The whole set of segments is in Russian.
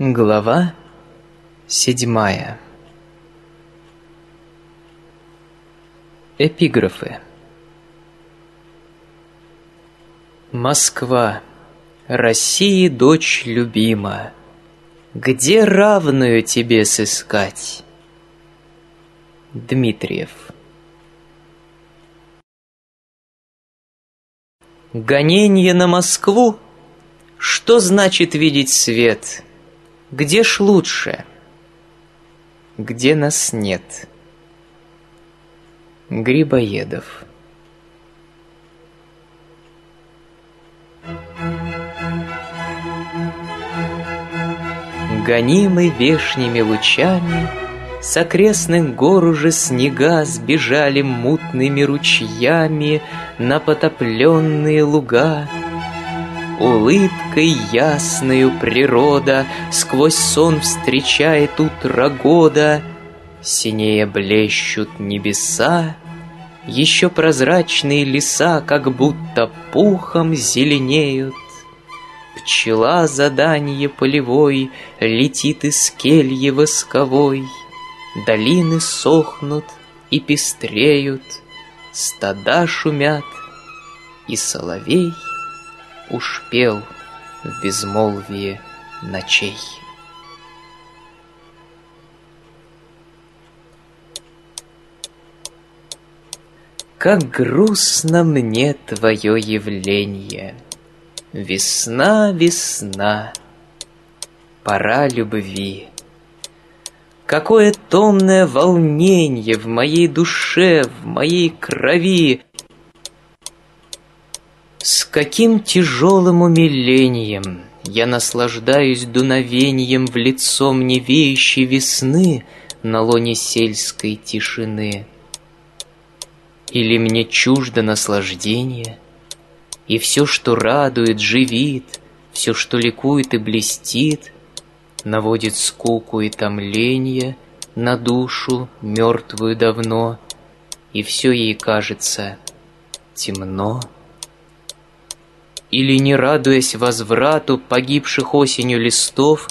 Глава седьмая Эпиграфы Москва, России дочь любима, Где равную тебе сыскать? Дмитриев Гонение на Москву? Что значит видеть свет? Где ж лучше? Где нас нет? Грибоедов Гонимый вешними лучами С окрестных гор уже снега Сбежали мутными ручьями На потопленные луга — Улыбкой ясною природа Сквозь сон встречает утро года. Синее блещут небеса, Еще прозрачные леса Как будто пухом зеленеют. Пчела задание полевой Летит из кельи восковой. Долины сохнут и пестреют, Стада шумят, и соловей — уж пел в безмолвии ночей. Как грустно мне твое явление. Весна, весна, пора любви. Какое томное волнение в моей душе, в моей крови, каким тяжелым умилением Я наслаждаюсь дуновением В лицо мне веющей весны На лоне сельской тишины. Или мне чуждо наслаждение, И все, что радует, живит, Все, что ликует и блестит, Наводит скуку и томление На душу, мертвую давно, И все ей кажется темно. Или не радуясь возврату Погибших осенью листов,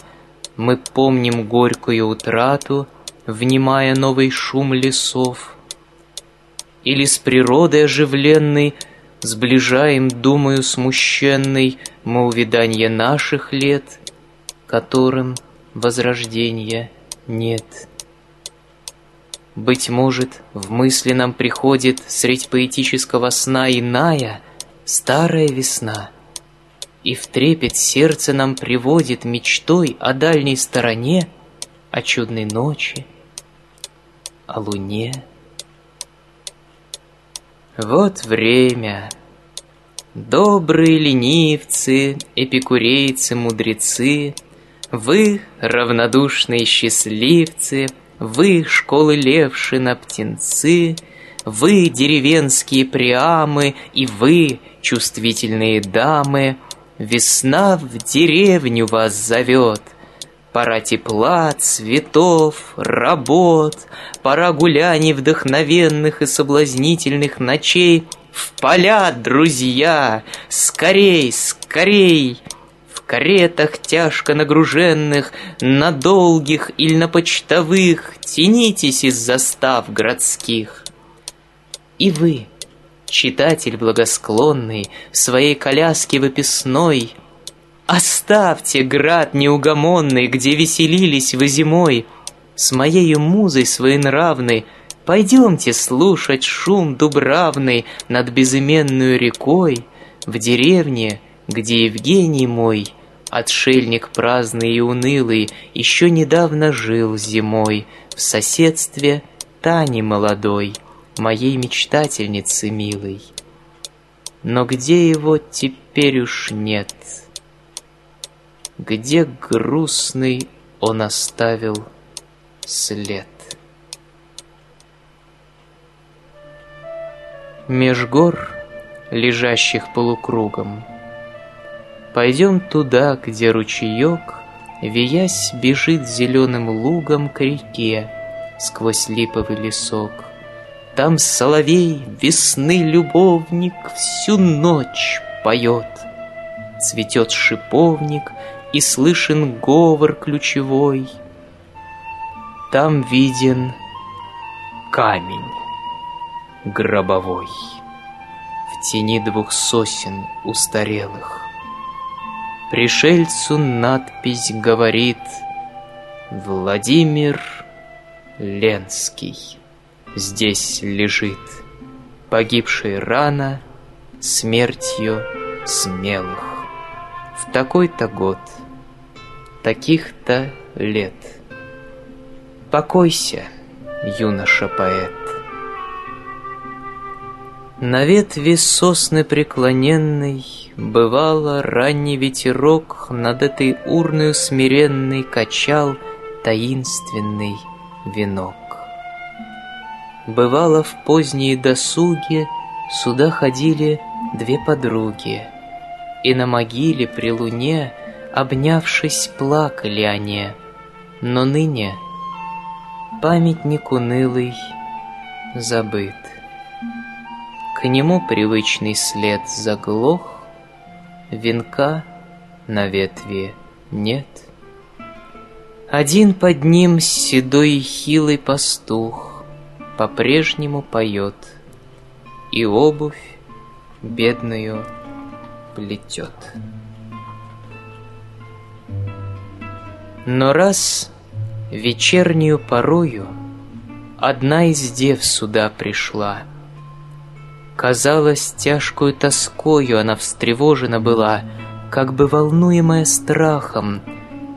Мы помним горькую утрату, Внимая новый шум лесов. Или с природой оживленной Сближаем, думаю, смущенный Мы увиданье наших лет, Которым возрождения нет. Быть может, в мысли нам приходит Средь поэтического сна иная — старая весна, И в трепет сердце нам приводит Мечтой о дальней стороне, О чудной ночи, о луне. Вот время. Добрые ленивцы, эпикурейцы, мудрецы, Вы, равнодушные счастливцы, Вы, школы левшина, птенцы, Вы, деревенские приамы, И вы, чувствительные дамы, Весна в деревню вас зовет. Пора тепла, цветов, работ, Пора гуляний вдохновенных и соблазнительных ночей. В поля, друзья, скорей, скорей! В каретах тяжко нагруженных, На долгих или на почтовых Тянитесь из застав городских. И вы — Читатель благосклонный, в своей коляске выписной, Оставьте град неугомонный, где веселились вы зимой, С моею музой своенравной Пойдемте слушать шум дубравный Над безыменную рекой, В деревне, где Евгений мой, Отшельник праздный и унылый, Еще недавно жил зимой В соседстве Тани молодой моей мечтательницы милой. Но где его теперь уж нет? Где грустный он оставил след? Меж гор, лежащих полукругом, Пойдем туда, где ручеек, Виясь, бежит зеленым лугом к реке Сквозь липовый лесок. Там соловей, весны любовник, Всю ночь поет. Цветет шиповник, И слышен говор ключевой. Там виден камень гробовой В тени двух сосен устарелых. Пришельцу надпись говорит Владимир Ленский здесь лежит, Погибший рано смертью смелых. В такой-то год, таких-то лет. Покойся, юноша-поэт. На ветви сосны преклоненной Бывало, ранний ветерок Над этой урною смиренной Качал таинственный венок. Бывало, в поздние досуги Сюда ходили две подруги, И на могиле при луне, Обнявшись, плакали они. Но ныне памятник унылый забыт. К нему привычный след заглох, Венка на ветви нет. Один под ним седой и хилый пастух По-прежнему поет, И обувь бедную плетет. Но раз вечернюю порою Одна из дев сюда пришла. Казалось, тяжкую тоскою она встревожена была, Как бы волнуемая страхом,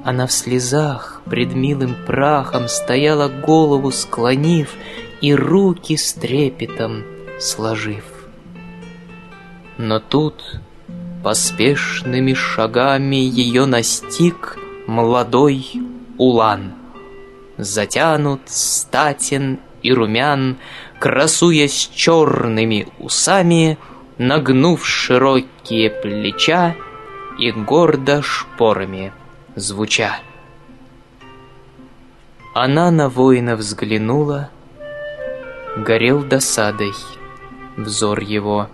Она в слезах пред милым прахом Стояла голову склонив И руки с трепетом сложив. Но тут поспешными шагами Ее настиг молодой улан. Затянут, статен и румян, Красуясь черными усами, Нагнув широкие плеча И гордо шпорами звуча. Она на воина взглянула, Горел досадой взор его,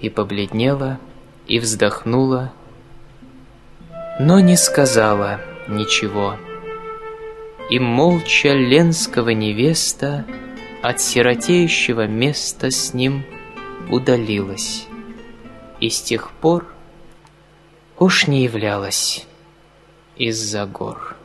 И побледнела, и вздохнула, но не сказала ничего. И молча Ленского невеста От сиротеющего места с ним удалилась. И с тех пор уж не являлась из-за гор.